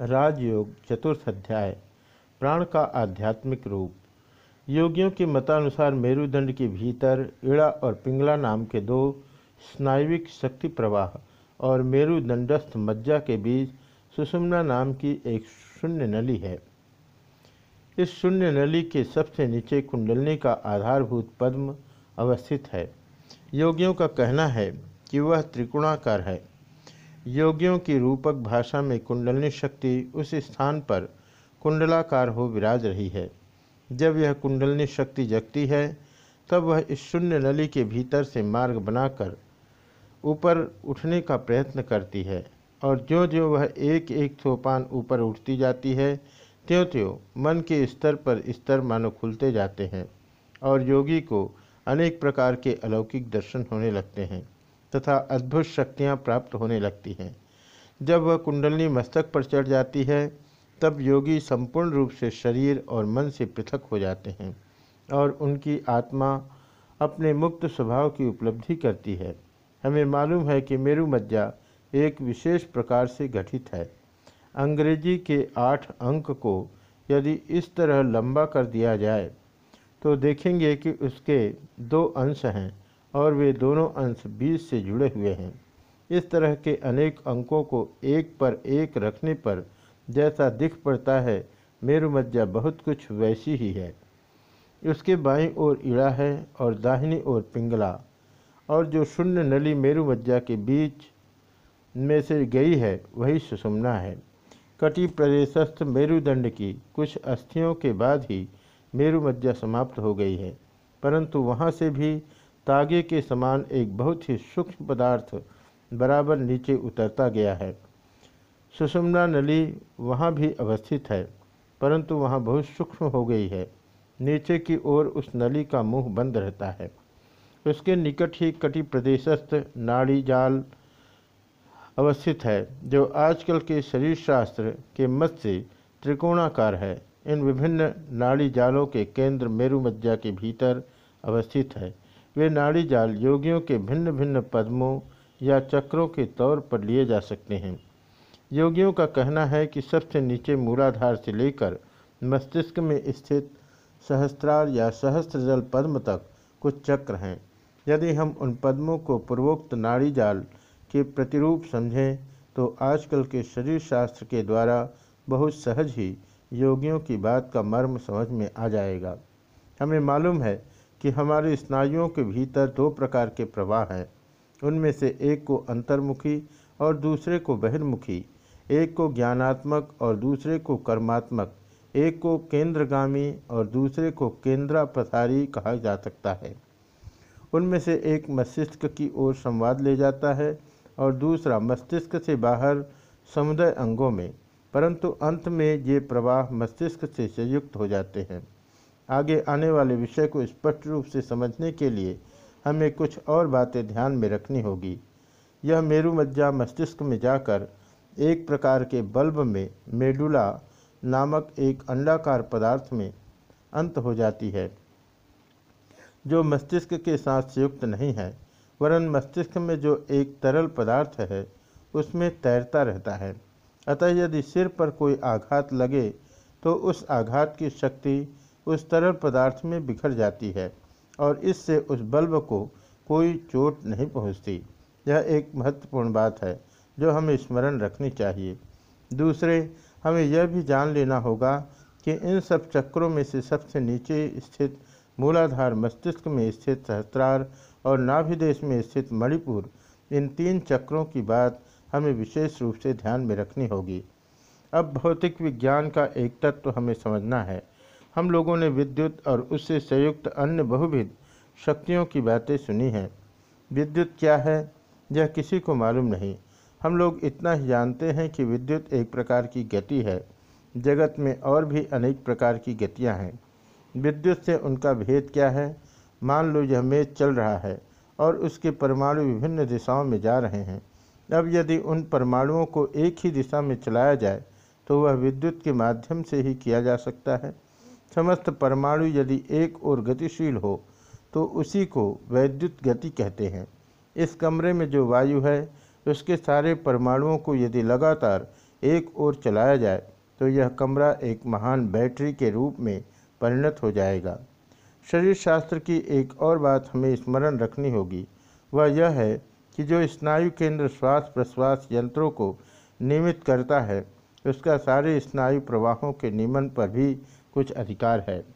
राजयोग, चतुर्थ अध्याय, प्राण का आध्यात्मिक रूप। योगियों के मतानुसार मेरुदंड के भीतर इड़ा और पिंगला नाम के दो स्नायविक शक्ति प्रवाह और मेरुदंडस्थ मज्जा के बीच सुषुम्ना नाम की एक शून्य नली है। इस शून्य नली के सबसे नीचे कुंडलनी का आधारभूत पद्म अवस्थित है। योगियों का कहना है कि वह त्रिकोणाकार है। योगियों की रूपक भाषा में कुंडलनी शक्ति उस स्थान पर कुंडलाकार हो विराज रही है। जब यह कुंडलनी शक्ति जगती है, तब वह इस शून्य नली के भीतर से मार्ग बनाकर ऊपर उठने का प्रयत्न करती है और ज्यों ज्यों वह एक एक सोपान ऊपर उठती जाती है त्यों त्यों मन के स्तर पर स्तर मानो खुलते जाते हैं और योगी को अनेक प्रकार के अलौकिक दर्शन होने लगते हैं। तथा अद्भुत शक्तियाँ प्राप्त होने लगती हैं। जब वह कुंडलनी मस्तक पर चढ़ जाती है, तब योगी संपूर्ण रूप से शरीर और मन से पृथक हो जाते हैं और उनकी आत्मा अपने मुक्त स्वभाव की उपलब्धि करती है। हमें मालूम है कि मेरु मज्जा एक विशेष प्रकार से गठित है। अंग्रेज़ी के आठ अंक को यदि इस तरह लंबा कर दिया जाए तो देखेंगे कि उसके दो अंश हैं। और वे दोनों अंश बीस से जुड़े हुए हैं। इस तरह के अनेक अंकों को एक पर एक रखने पर जैसा दिख पड़ता है, मेरुमज्जा बहुत कुछ वैसी ही है। उसके बाईं ओर इड़ा है और दाहिनी ओर पिंगला। और जो शून्य नली मेरुमज्जा के बीच में से गई है, वही सुषुम्ना है। कटी प्रदेशस्थ मेरुदंड की कुछ अस्थियों के बाद ही मेरुमज्जा समाप्त हो गई है, परंतु वहाँ से भी तागे के समान एक बहुत ही सूक्ष्म पदार्थ बराबर नीचे उतरता गया है। सुषुम्ना नली वहाँ भी अवस्थित है, परंतु वहाँ बहुत सूक्ष्म हो गई है। नीचे की ओर उस नली का मुँह बंद रहता है। उसके निकट ही कटी प्रदेशस्थ नाड़ी जाल अवस्थित है, जो आजकल के शरीर शास्त्र के मत से त्रिकोणाकार है। इन विभिन्न नाड़ी जालों के केंद्र मेरुमज्जा के भीतर अवस्थित है। वे नाड़ी जाल योगियों के भिन्न भिन्न पद्मों या चक्रों के तौर पर लिए जा सकते हैं। योगियों का कहना है कि सबसे नीचे मूलाधार से लेकर मस्तिष्क में स्थित सहस्त्रार या सहस्त्र जल पद्म तक कुछ चक्र हैं। यदि हम उन पद्मों को पूर्वोक्त नाड़ी जाल के प्रतिरूप समझें तो आजकल के शरीर शास्त्र के द्वारा बहुत सहज ही योगियों की बात का मर्म समझ में आ जाएगा। हमें मालूम है कि हमारे स्नायुओं के भीतर दो प्रकार के प्रवाह हैं। उनमें से एक को अंतर्मुखी और दूसरे को बहिर्मुखी। एक को ज्ञानात्मक और दूसरे को कर्मात्मक। एक को केंद्रगामी और दूसरे को केंद्रा प्रसारी कहा जा सकता है। उनमें से एक मस्तिष्क की ओर संवाद ले जाता है और दूसरा मस्तिष्क से बाहर समुदाय अंगों में, परंतु अंत में ये प्रवाह मस्तिष्क से संयुक्त हो जाते हैं। आगे आने वाले विषय को स्पष्ट रूप से समझने के लिए हमें कुछ और बातें ध्यान में रखनी होगी। यह मेरु मज्जा मस्तिष्क में जाकर एक प्रकार के बल्ब में मेडुला नामक एक अंडाकार पदार्थ में अंत हो जाती है, जो मस्तिष्क के साथ संयुक्त नहीं है, वरन मस्तिष्क में जो एक तरल पदार्थ है, उसमें तैरता रहता है। अतः यदि सिर पर कोई आघात लगे तो उस आघात की शक्ति उस तरल पदार्थ में बिखर जाती है और इससे उस बल्ब को कोई चोट नहीं पहुँचती। यह एक महत्वपूर्ण बात है जो हमें स्मरण रखनी चाहिए। दूसरे, हमें यह भी जान लेना होगा कि इन सब चक्रों में से सबसे नीचे स्थित मूलाधार मस्तिष्क में स्थित सहस्त्रार और नाभिदेश में स्थित मणिपुर, इन तीन चक्रों की बात हमें विशेष रूप से ध्यान में रखनी होगी। अब भौतिक विज्ञान का एक तत्व हमें समझना है। हम लोगों ने विद्युत और उससे संयुक्त अन्य बहुविध शक्तियों की बातें सुनी हैं। विद्युत क्या है? यह किसी को मालूम नहीं। हम लोग इतना ही जानते हैं कि विद्युत एक प्रकार की गति है। जगत में और भी अनेक प्रकार की गतियाँ हैं। विद्युत से उनका भेद क्या है? मान लो यह मेज चल रहा है और उसके परमाणु विभिन्न दिशाओं में जा रहे हैं। अब यदि उन परमाणुओं को एक ही दिशा में चलाया जाए तो वह विद्युत के माध्यम से ही किया जा सकता है। समस्त परमाणु यदि एक ओर गतिशील हो तो उसी को वैद्युत गति कहते हैं। इस कमरे में जो वायु है, उसके सारे परमाणुओं को यदि लगातार एक ओर चलाया जाए तो यह कमरा एक महान बैटरी के रूप में परिणत हो जाएगा। शरीर शास्त्र की एक और बात हमें स्मरण रखनी होगी, वह यह है कि जो स्नायु केंद्र श्वास प्रश्वास यंत्रों को नियमित करता है, उसका सारे स्नायु प्रवाहों के नियमन पर भी कुछ अधिकार है।